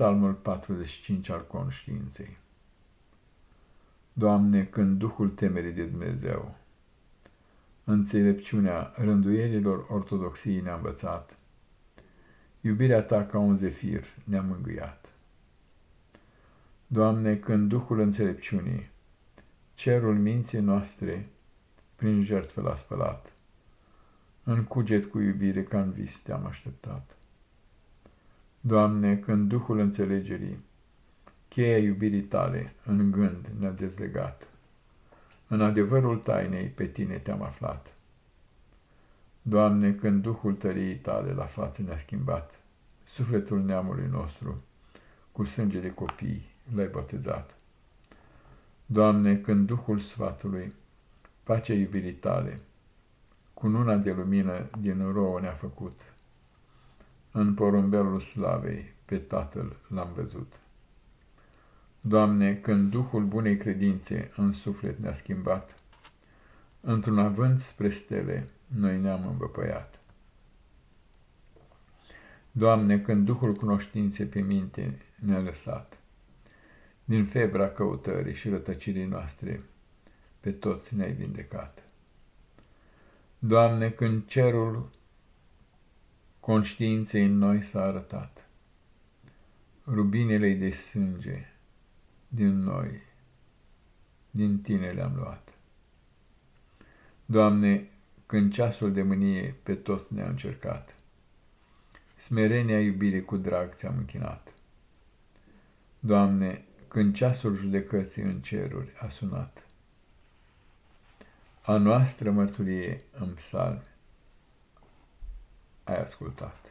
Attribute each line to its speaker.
Speaker 1: Psalmul 45 al conștiinței Doamne, când Duhul temerii de Dumnezeu, înțelepciunea rânduierilor ortodoxiei ne-a învățat, iubirea Ta ca un zefir ne-a mângâiat. Doamne, când Duhul înțelepciunii, cerul minții noastre, prin jertfă l-a spălat, în cuget cu iubire ca în vis te-am așteptat. Doamne, când Duhul înțelegerii, cheia iubirii tale în gând ne-a dezlegat, în adevărul tainei pe tine te-am aflat. Doamne, când Duhul tăriei tale la față ne-a schimbat, sufletul neamului nostru, cu sânge de copii l-ai botezat. Doamne, când Duhul sfatului, pacea iubirii tale, cu nuna de lumină din rouă ne-a făcut, în porumbelul slavei pe Tatăl l-am văzut. Doamne, când Duhul bunei credințe în suflet ne-a schimbat, într-un avânt spre stele noi ne-am învăpăiat. Doamne, când Duhul cunoștințe pe minte ne-a lăsat, din febra căutării și rătăcirii noastre, pe toți ne-ai vindecat. Doamne, când cerul conștiinței în noi s-a arătat. Rubinele de sânge din noi, din tine le-am luat. Doamne, când ceasul de mânie pe toți ne-a încercat, smerenia iubirii cu drag ți-am închinat. Doamne, când ceasul judecății în ceruri a sunat, a noastră mărturie în psalmi, ai ascultat.